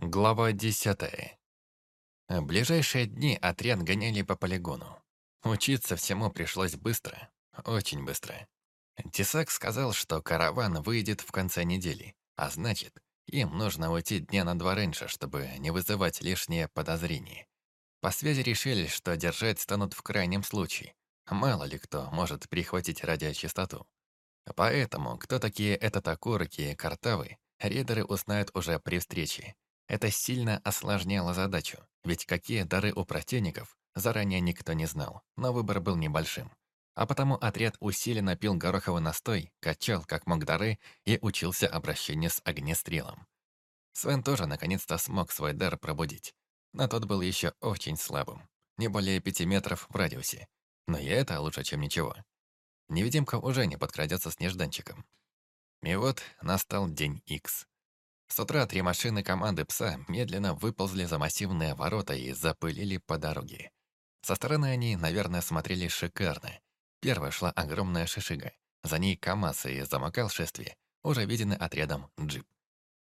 Глава десятая. В ближайшие дни отряд гоняли по полигону. Учиться всему пришлось быстро, очень быстро. Тесак сказал, что караван выйдет в конце недели, а значит, им нужно уйти дня на два раньше, чтобы не вызывать лишние подозрения. По связи решили, что держать станут в крайнем случае. Мало ли кто может прихватить радиочастоту. Поэтому, кто такие этот окурки и картавы, рейдеры узнают уже при встрече. Это сильно осложняло задачу, ведь какие дары у противников, заранее никто не знал, но выбор был небольшим. А потому отряд усиленно пил гороховый настой, качал как мог дары и учился обращению с огнестрелом. Свен тоже наконец-то смог свой дар пробудить, но тот был еще очень слабым, не более пяти метров в радиусе. Но и это лучше, чем ничего. Невидимка уже не подкрадется с нежданчиком. И вот настал день Икс. С утра три машины команды «Пса» медленно выползли за массивные ворота и запылили по дороге. Со стороны они, наверное, смотрели шикарно. Первая шла огромная шишига. За ней КамАЗ и замыкал шествие, уже виденный отрядом джип.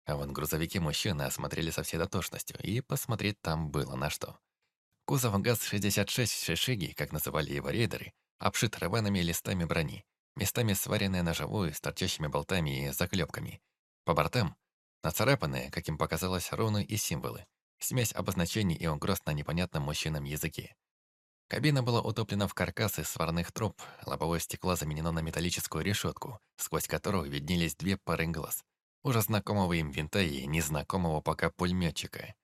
А вон грузовики мужчины осмотрели со всей дотошностью, и посмотреть там было на что. Кузов ГАЗ-66 Шишиги, как называли его рейдеры, обшит рваными листами брони, местами сваренные на живую с торчащими болтами и заклепками. По бортам Нацарапанные, как им показалось, руны и символы. Смесь обозначений и угроз на непонятном мужчинам языке. Кабина была утоплена в каркас из сварных труб, лобовое стекло заменено на металлическую решетку, сквозь которую виднелись две пары глаз. Уже знакомого им винта и незнакомого пока пулеметчика.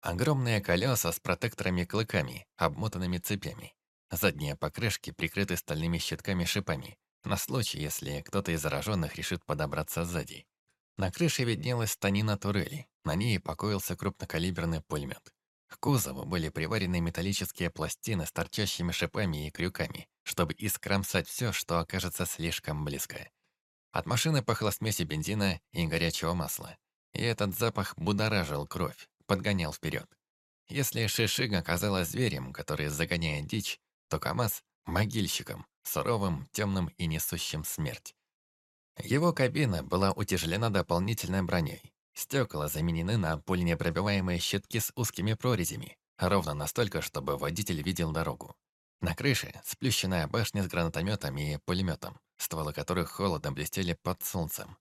Огромные колеса с протекторами-клыками, обмотанными цепями. Задние покрышки прикрыты стальными щитками-шипами, на случай, если кто-то из зараженных решит подобраться сзади. На крыше виднелась станина турели. На ней покоился крупнокалиберный пулемет. К кузову были приварены металлические пластины с торчащими шипами и крюками, чтобы искромсать все, что окажется слишком близко. От машины пахло смесью бензина и горячего масла. И этот запах будоражил кровь, подгонял вперед. Если Шишига оказалась зверем, который загоняет дичь, то КамАЗ — могильщиком, суровым, темным и несущим смерть. Его кабина была утяжелена дополнительной броней. Стекла заменены на пуленепробиваемые щитки с узкими прорезями, ровно настолько, чтобы водитель видел дорогу. На крыше сплющенная башня с гранатометом и пулеметом, стволы которых холодно блестели под солнцем.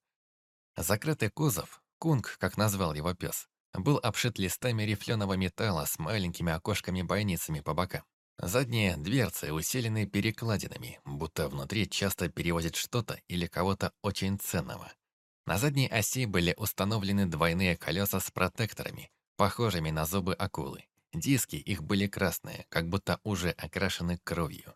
Закрытый кузов, кунг, как назвал его пес, был обшит листами рифленого металла с маленькими окошками-бойницами по бокам. Задние дверцы усилены перекладинами, будто внутри часто перевозят что-то или кого-то очень ценного. На задней оси были установлены двойные колеса с протекторами, похожими на зубы акулы. Диски их были красные, как будто уже окрашены кровью.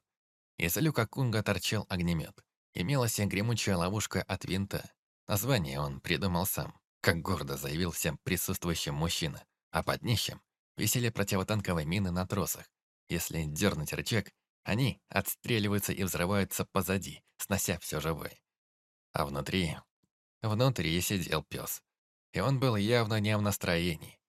Из люка Кунга торчал огнемет. Имелась и гремучая ловушка от винта. Название он придумал сам, как гордо заявил всем присутствующим мужчина. А под днищем висели противотанковые мины на тросах, если дернуть рычаг, они отстреливаются и взрываются позади, снося все живое. А внутри... Внутри сидел пес. И он был явно не в настроении.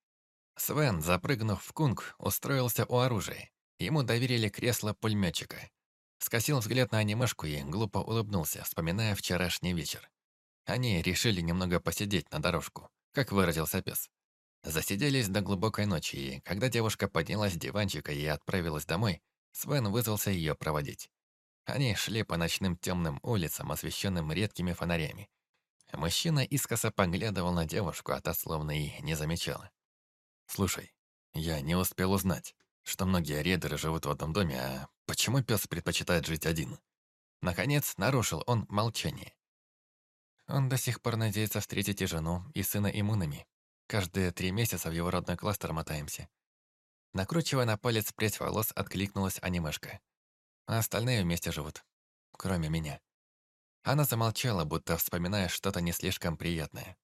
Свен, запрыгнув в кунг, устроился у оружия. Ему доверили кресло пулеметчика. Скосил взгляд на анимешку и глупо улыбнулся, вспоминая вчерашний вечер. Они решили немного посидеть на дорожку, как выразился пес. Засиделись до глубокой ночи, и когда девушка поднялась с диванчика и отправилась домой, Свен вызвался ее проводить. Они шли по ночным темным улицам, освещенным редкими фонарями. Мужчина искоса поглядывал на девушку, а та словно и не замечала. «Слушай, я не успел узнать, что многие рейдеры живут в одном доме, а почему пес предпочитает жить один?» Наконец, нарушил он молчание. Он до сих пор надеется встретить и жену, и сына иммунами, Каждые три месяца в его родной кластер мотаемся. Накручивая на палец прядь волос, откликнулась анимешка. А остальные вместе живут. Кроме меня. Она замолчала, будто вспоминая что-то не слишком приятное.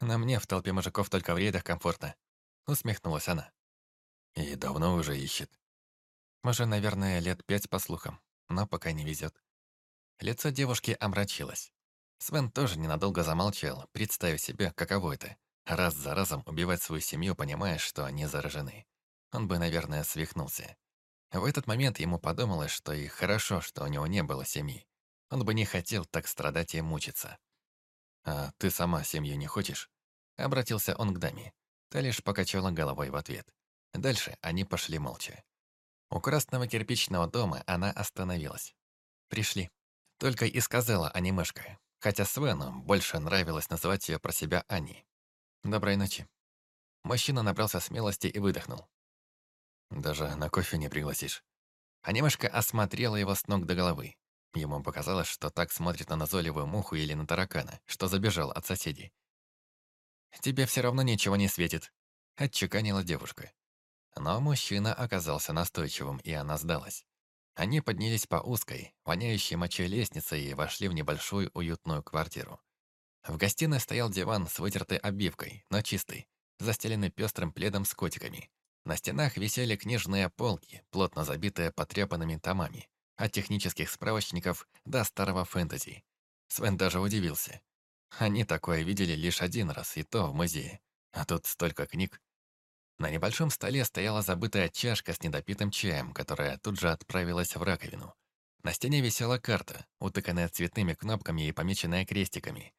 «На мне в толпе мужиков только в рейдах комфортно», — усмехнулась она. «И давно уже ищет?» «Уже, наверное, лет пять по слухам, но пока не везет». Лицо девушки омрачилось. Свен тоже ненадолго замолчал, представив себе, каково это — раз за разом убивать свою семью, понимая, что они заражены. Он бы, наверное, свихнулся. В этот момент ему подумалось, что и хорошо, что у него не было семьи. Он бы не хотел так страдать и мучиться. «А ты сама семью не хочешь?» Обратился он к даме. Та лишь покачала головой в ответ. Дальше они пошли молча. У красного кирпичного дома она остановилась. «Пришли». Только и сказала анимешка, хотя Свену больше нравилось называть ее про себя Ани. «Доброй ночи». Мужчина набрался смелости и выдохнул. «Даже на кофе не пригласишь». Анимешка осмотрела его с ног до головы. Ему показалось, что так смотрит на назойливую муху или на таракана, что забежал от соседей. «Тебе все равно ничего не светит», — отчеканила девушка. Но мужчина оказался настойчивым, и она сдалась. Они поднялись по узкой, воняющей мочой лестнице и вошли в небольшую уютную квартиру. В гостиной стоял диван с вытертой обивкой, но чистый, застеленный пестрым пледом с котиками. На стенах висели книжные полки, плотно забитые потрепанными томами, от технических справочников до старого фэнтези. Свен даже удивился. Они такое видели лишь один раз, и то в музее. А тут столько книг. На небольшом столе стояла забытая чашка с недопитым чаем, которая тут же отправилась в раковину. На стене висела карта, утыканная цветными кнопками и помеченная крестиками.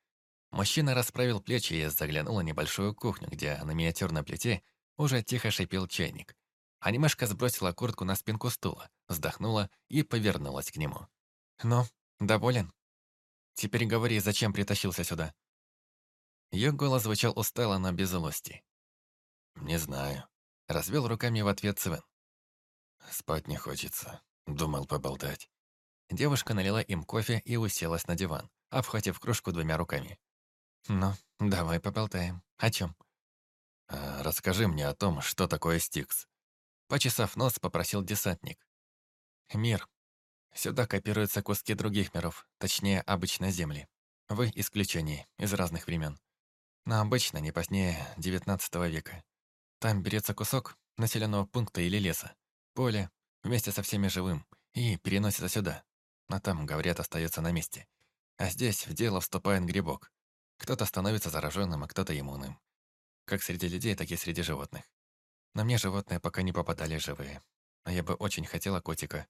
Мужчина расправил плечи и заглянул на небольшую кухню, где на миниатюрной плите уже тихо шипел чайник. Анимешка сбросила куртку на спинку стула, вздохнула и повернулась к нему. «Ну, доволен? Теперь говори, зачем притащился сюда?» Ее голос звучал устало, но без злости. «Не знаю», — развел руками в ответ Свен. «Спать не хочется. Думал поболтать». Девушка налила им кофе и уселась на диван, обхватив кружку двумя руками. «Ну, давай поболтаем. О чем?» а, «Расскажи мне о том, что такое Стикс». Почесав нос, попросил десантник. «Мир. Сюда копируются куски других миров, точнее, обычной Земли. Вы исключение, из разных времен. Но обычно не позднее XIX века. Там берется кусок населенного пункта или леса, поле, вместе со всеми живым, и переносится сюда. А там, говорят, остается на месте. А здесь в дело вступает грибок. Кто-то становится зараженным, а кто-то иммунным. Как среди людей, так и среди животных. На мне животные пока не попадали живые. А я бы очень хотела котика.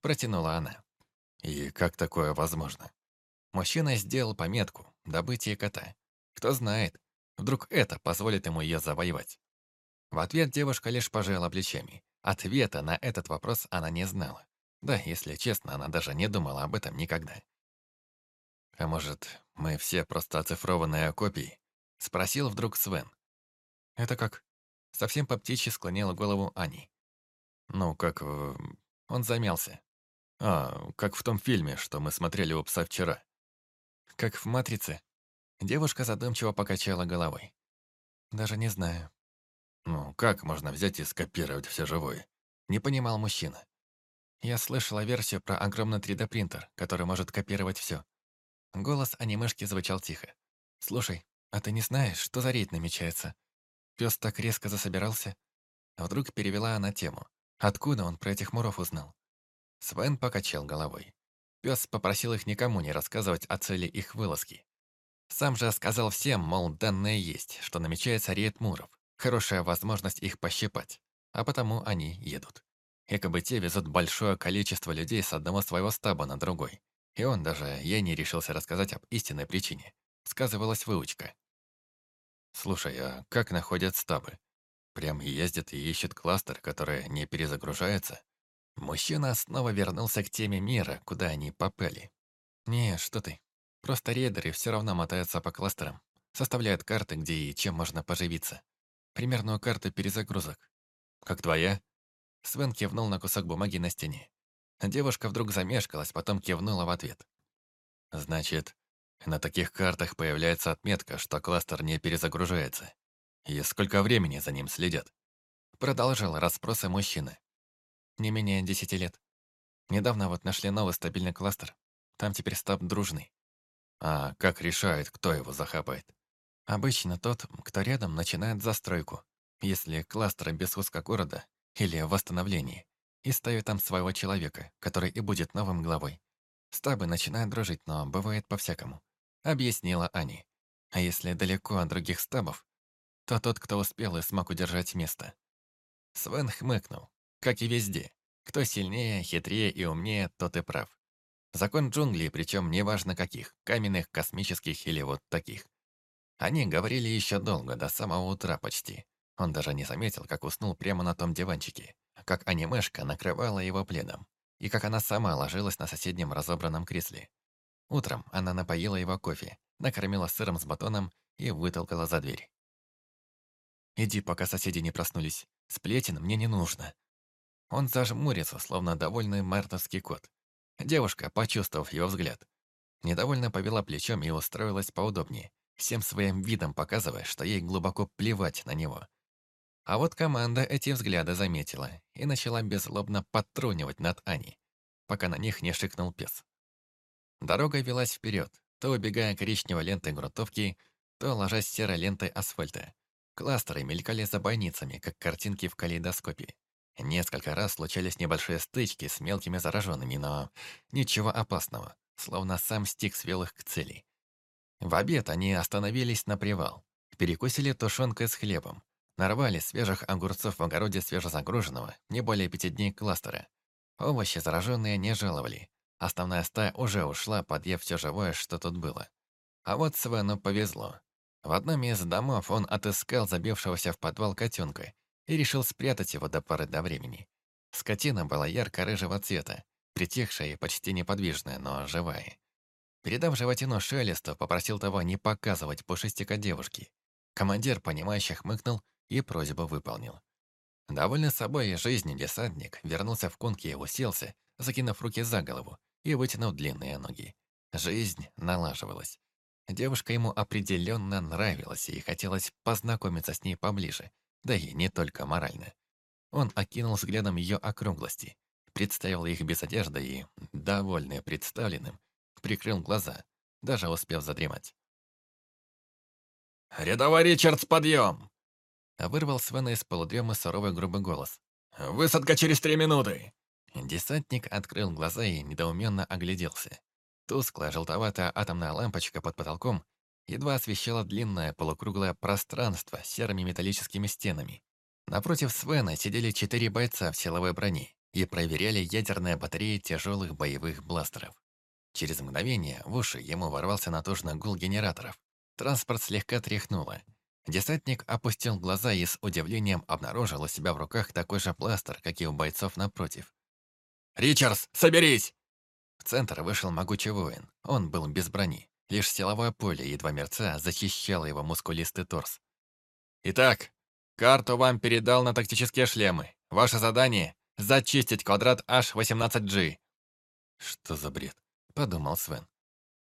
Протянула она. И как такое возможно? Мужчина сделал пометку «добытие кота». Кто знает, вдруг это позволит ему ее завоевать. В ответ девушка лишь пожала плечами. Ответа на этот вопрос она не знала. Да, если честно, она даже не думала об этом никогда. «А может, мы все просто оцифрованные копии?» — спросил вдруг Свен. «Это как?» Совсем по птичьи склонила голову Ани. «Ну, как...» э, Он замялся. «А, как в том фильме, что мы смотрели у пса вчера». «Как в «Матрице»?» Девушка задумчиво покачала головой. «Даже не знаю. Ну, как можно взять и скопировать все живое? Не понимал мужчина. Я слышала версию про огромный 3D-принтер, который может копировать все. Голос анимешки звучал тихо. «Слушай, а ты не знаешь, что за рейд намечается?» Пес так резко засобирался. Вдруг перевела она тему. Откуда он про этих муров узнал? Свен покачал головой. Пес попросил их никому не рассказывать о цели их вылазки. Сам же сказал всем, мол, данное есть, что намечается рейд муров. Хорошая возможность их пощипать, а потому они едут. Якобы те везут большое количество людей с одного своего стаба на другой. И он даже ей не решился рассказать об истинной причине. Сказывалась выучка. «Слушай, а как находят стабы? Прям ездят и ищут кластер, который не перезагружается?» Мужчина снова вернулся к теме мира, куда они попали. «Не, что ты. Просто рейдеры все равно мотаются по кластерам, составляют карты, где и чем можно поживиться примерную карту перезагрузок. «Как твоя?» Свен кивнул на кусок бумаги на стене. Девушка вдруг замешкалась, потом кивнула в ответ. «Значит, на таких картах появляется отметка, что кластер не перезагружается. И сколько времени за ним следят?» Продолжал расспросы мужчины. «Не менее десяти лет. Недавно вот нашли новый стабильный кластер. Там теперь стаб дружный. А как решает, кто его захапает? Обычно тот, кто рядом, начинает застройку, если кластер без куска города или восстановление, и ставит там своего человека, который и будет новым главой. Стабы начинают дружить, но бывает по-всякому. Объяснила Ани. А если далеко от других стабов, то тот, кто успел и смог удержать место. Свен хмыкнул, как и везде. Кто сильнее, хитрее и умнее, тот и прав. Закон джунглей, причем неважно каких, каменных, космических или вот таких. Они говорили еще долго, до самого утра почти. Он даже не заметил, как уснул прямо на том диванчике, как анимешка накрывала его пледом, и как она сама ложилась на соседнем разобранном кресле. Утром она напоила его кофе, накормила сыром с батоном и вытолкала за дверь. «Иди, пока соседи не проснулись. Сплетен мне не нужно». Он зажмурится, словно довольный мартовский кот. Девушка, почувствовав его взгляд, недовольно повела плечом и устроилась поудобнее, всем своим видом показывая, что ей глубоко плевать на него. А вот команда эти взгляды заметила и начала беззлобно подтрунивать над Аней, пока на них не шикнул пес. Дорога велась вперед, то убегая коричневой лентой грунтовки, то ложась серой лентой асфальта. Кластеры мелькали за бойницами, как картинки в калейдоскопе. Несколько раз случались небольшие стычки с мелкими зараженными, но ничего опасного, словно сам стик свел их к цели. В обед они остановились на привал, перекусили тушенкой с хлебом, нарвали свежих огурцов в огороде свежезагруженного, не более пяти дней кластера. Овощи зараженные не жаловали, Основная стая уже ушла, подъев все живое, что тут было. А вот Свену повезло. В одном из домов он отыскал забившегося в подвал котенка и решил спрятать его до поры до времени. Скотина была ярко-рыжего цвета, притихшая и почти неподвижная, но живая. Передав животину Шелесту, попросил того не показывать пушистика девушки. Командир, понимающе хмыкнул и просьбу выполнил. Довольный собой и жизнью десантник вернулся в конки и уселся, закинув руки за голову, и вытянул длинные ноги. Жизнь налаживалась. Девушка ему определенно нравилась, и хотелось познакомиться с ней поближе, да и не только морально. Он окинул взглядом ее округлости, представил их без одежды и, довольный представленным, прикрыл глаза, даже успев задремать. «Рядовой Ричардс, подъем!» Вырвал Свена из полудремы суровый грубый голос. «Высадка через три минуты!» Десантник открыл глаза и недоуменно огляделся. Тусклая желтоватая атомная лампочка под потолком едва освещала длинное полукруглое пространство с серыми металлическими стенами. Напротив Свена сидели четыре бойца в силовой броне и проверяли ядерные батареи тяжелых боевых бластеров. Через мгновение в уши ему ворвался натужный гул генераторов. Транспорт слегка тряхнуло. Десантник опустил глаза и с удивлением обнаружил у себя в руках такой же пластер, как и у бойцов напротив. «Ричардс, соберись!» В центр вышел могучий воин. Он был без брони. Лишь силовое поле, едва мерца, защищало его мускулистый торс. «Итак, карту вам передал на тактические шлемы. Ваше задание — зачистить квадрат H18G». «Что за бред?» — подумал Свен.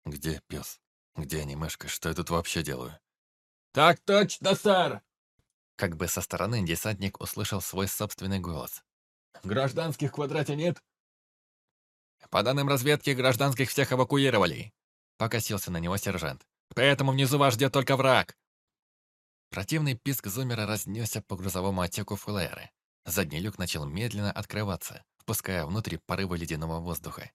«Где пес? Где анимешка? Что я тут вообще делаю?» «Так точно, сэр!» Как бы со стороны десантник услышал свой собственный голос. «Гражданских в квадрате нет?» По данным разведки, гражданских всех эвакуировали. Покосился на него сержант. Поэтому внизу вас ждет только враг. Противный писк зумера разнесся по грузовому отсеку флэра. Задний люк начал медленно открываться, впуская внутрь порывы ледяного воздуха.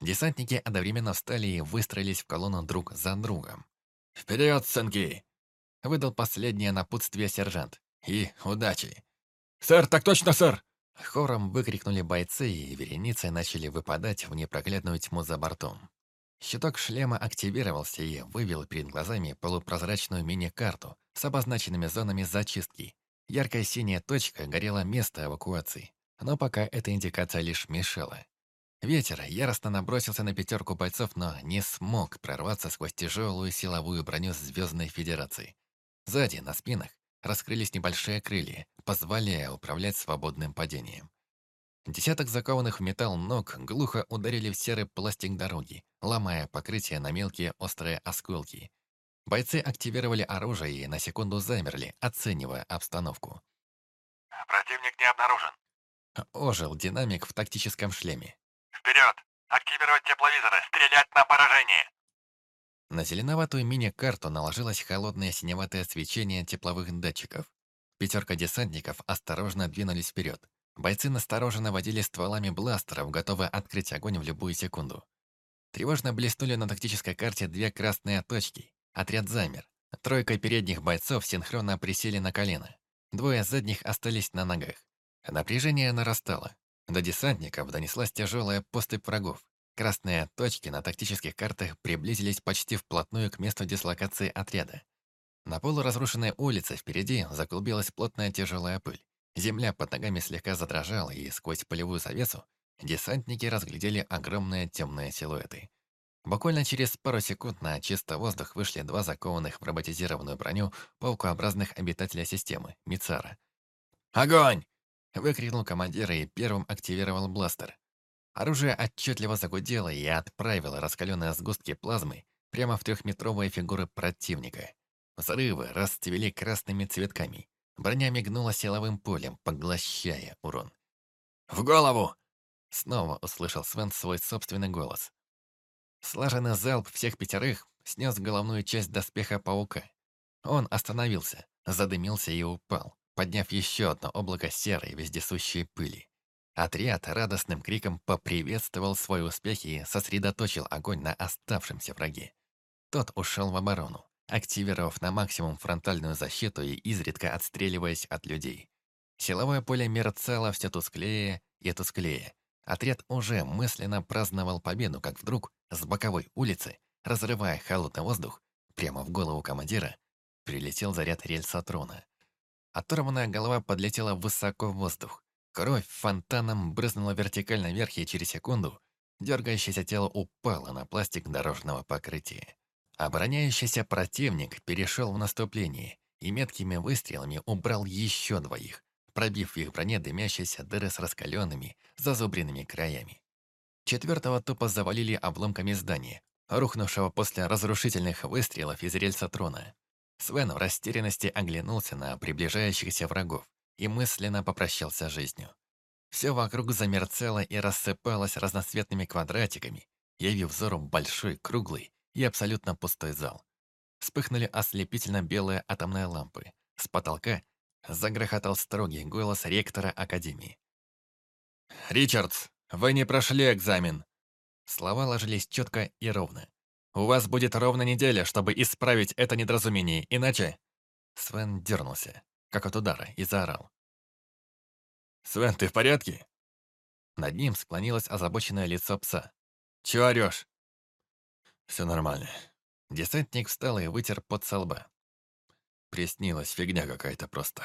Десантники одновременно встали и выстроились в колонну друг за другом. «Вперед, сынки!» — выдал последнее напутствие сержант. «И удачи!» «Сэр, так точно, сэр!» Хором выкрикнули бойцы, и вереницей начали выпадать в непроглядную тьму за бортом. Щиток шлема активировался и вывел перед глазами полупрозрачную мини-карту с обозначенными зонами зачистки. Яркая синяя точка горела место эвакуации, но пока эта индикация лишь мешала. Ветер яростно набросился на пятерку бойцов, но не смог прорваться сквозь тяжелую силовую броню Звездной Федерации. Сзади, на спинах, раскрылись небольшие крылья, позволяя управлять свободным падением. Десяток закованных в металл ног глухо ударили в серый пластик дороги, ломая покрытие на мелкие острые осколки. Бойцы активировали оружие и на секунду замерли, оценивая обстановку. «Противник не обнаружен», — ожил динамик в тактическом шлеме. «Вперед! Активировать тепловизоры! Стрелять на поражение!» На зеленоватую мини-карту наложилось холодное синеватое свечение тепловых датчиков. Пятерка десантников осторожно двинулись вперед. Бойцы настороженно водили стволами бластеров, готовые открыть огонь в любую секунду. Тревожно блеснули на тактической карте две красные точки. Отряд замер. Тройка передних бойцов синхронно присели на колено. Двое задних остались на ногах. Напряжение нарастало. До десантников донеслась тяжелая поступь врагов. Красные точки на тактических картах приблизились почти вплотную к месту дислокации отряда. На полуразрушенной улице впереди заклубилась плотная тяжелая пыль. Земля под ногами слегка задрожала, и сквозь полевую завесу десантники разглядели огромные темные силуэты. Буквально через пару секунд на чистый воздух вышли два закованных в роботизированную броню паукообразных обитателя системы — Мицара. «Огонь!» — выкрикнул командир и первым активировал бластер. Оружие отчетливо загудело и отправило раскаленные сгустки плазмы прямо в трехметровые фигуры противника. Взрывы расцвели красными цветками. Броня мигнула силовым полем, поглощая урон. «В голову!» Снова услышал Свен свой собственный голос. Слаженный залп всех пятерых снес головную часть доспеха паука. Он остановился, задымился и упал, подняв еще одно облако серой вездесущей пыли. Отряд радостным криком поприветствовал свой успех и сосредоточил огонь на оставшемся враге. Тот ушел в оборону, активировав на максимум фронтальную защиту и изредка отстреливаясь от людей. Силовое поле мерцало все тусклее и тусклее, Отряд уже мысленно праздновал победу, как вдруг с боковой улицы, разрывая холодный воздух, прямо в голову командира, прилетел заряд рельсотрона. Оторванная голова подлетела высоко в воздух. Кровь фонтаном брызнула вертикально вверх, и через секунду дергающееся тело упало на пластик дорожного покрытия. Обороняющийся противник перешел в наступление и меткими выстрелами убрал еще двоих, пробив в их броне дымящиеся дыры с раскаленными, зазубренными краями. Четвертого тупо завалили обломками здания, рухнувшего после разрушительных выстрелов из рельса трона. Свен в растерянности оглянулся на приближающихся врагов и мысленно попрощался с жизнью. Все вокруг замерцало и рассыпалось разноцветными квадратиками, явив взору большой, круглый и абсолютно пустой зал. Вспыхнули ослепительно белые атомные лампы. С потолка Загрохотал строгий голос ректора Академии. «Ричардс, вы не прошли экзамен!» Слова ложились четко и ровно. «У вас будет ровно неделя, чтобы исправить это недоразумение, иначе...» Свен дернулся, как от удара, и заорал. «Свен, ты в порядке?» Над ним склонилось озабоченное лицо пса. «Чего орёшь?» «Все нормально». Десантник встал и вытер под со. Приснилась фигня какая-то просто.